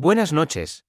Buenas noches.